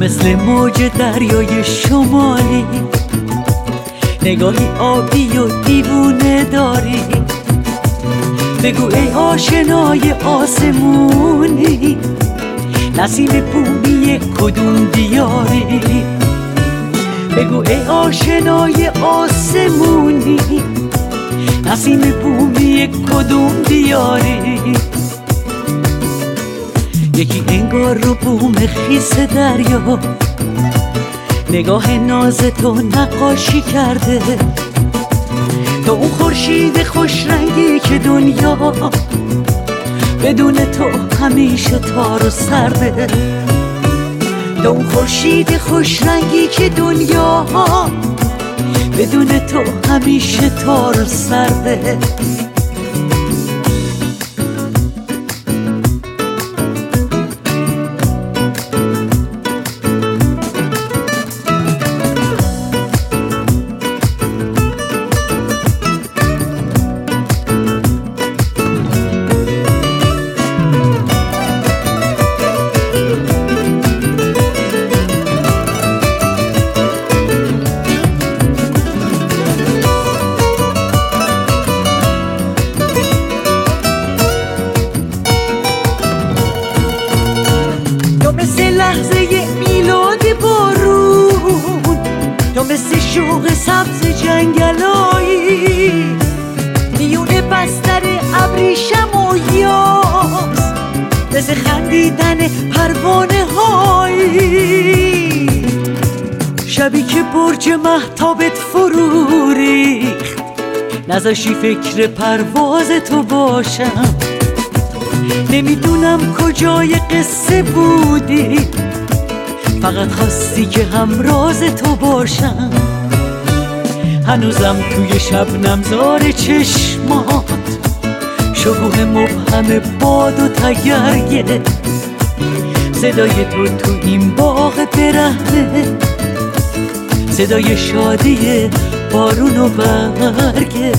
مثل موج دریای شمالی. نگاهی آبی و دیوونه داری. بگو ای آشنای آسمونی. نسیم بومی کدوم دیاری. بگو ای آشنای آسمونی. نسیم بومی کدوم دیاری. رو بوم خیس دریا. نگاه ناز تو نقاشی کرده. تو اون خورشید خوش رنگی که دنیا. بدون تو همیشه تار و سرده. تو اون خورشید خوش رنگی که دنیا. بدون تو همیشه تار و سرده. سبز جنگلایی میون بستر ابریشم و یاس. مثل خندیدن پروانه هایی. شبی که برج محتابت فرو ریخت. نزاشی فکر پرواز تو باشم. نمی‌دونم کجای قصه بودی. فقط خواستی که همراز تو باشم. هنوزم توی شب نمزار چشمات. شکوه مبهم باد و تگرگه. صدای تو تو این باغ برهنه. صدای شادی بارون و برگه.